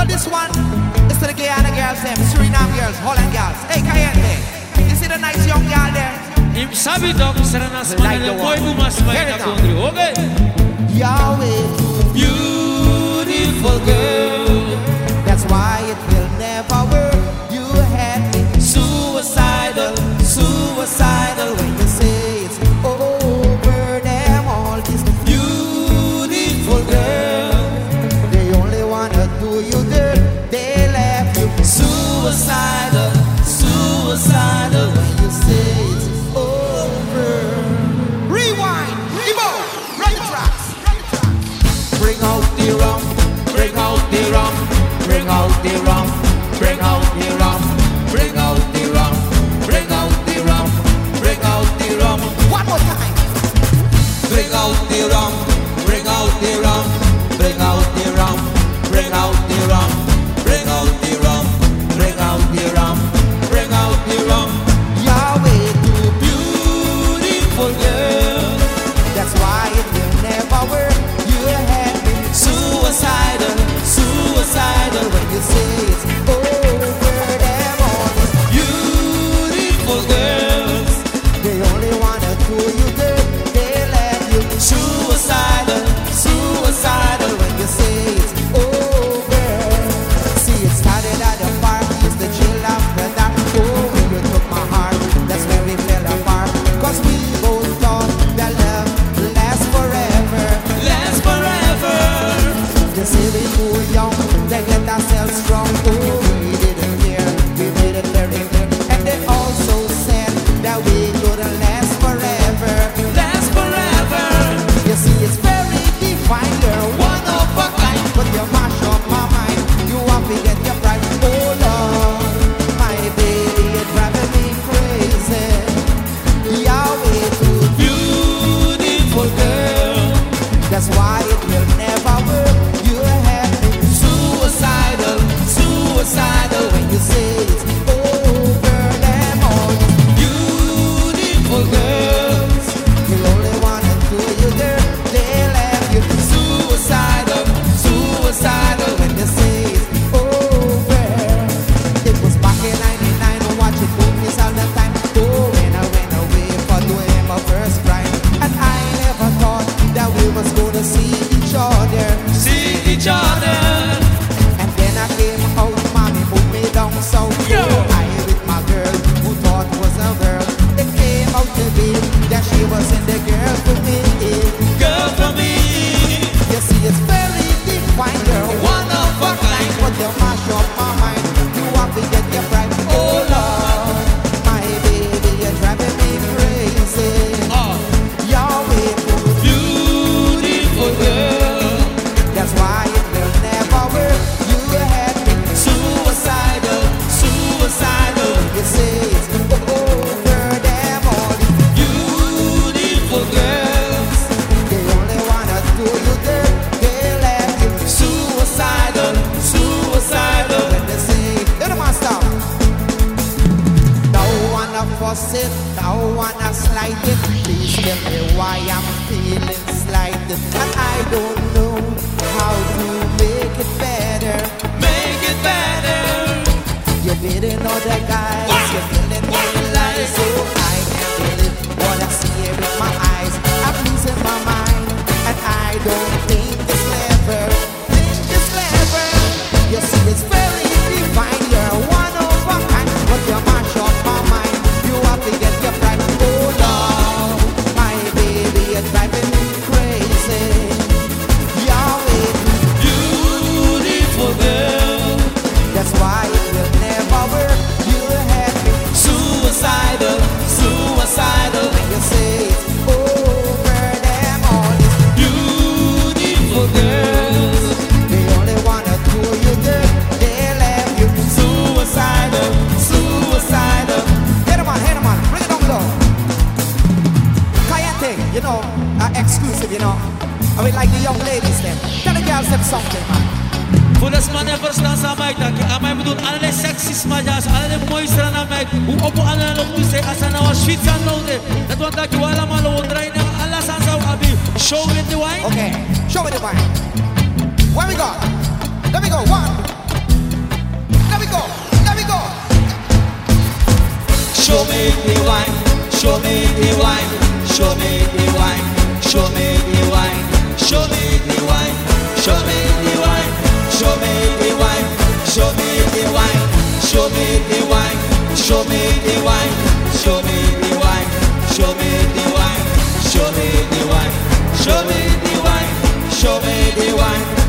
But this one is to the Guyana girls, them Suriname girls, Holland girls. Hey, Kayente, you see the nice young girl there? If sabe, dog, será nas manas, depois do mas vai na country, okay? the wrong you I mean, like the young ladies then. Tell the girls them something, man. Fulas man never stands a might tak amai budun alle sexist majas alle moistra na mek u opo alle lo puse asana wa shitsa no de that one that you ala malo draina I will be. show me the wine. Okay show me the wine. Where we go let me go one. Let me go let me go. Show me the wine show me the wine. Show me the wine show me Show me the wine, show me the wine, show me the wine, show me the wine, show me the wine, show me the wine, show me the wine, show me the wine, show me the wine, show me the wine.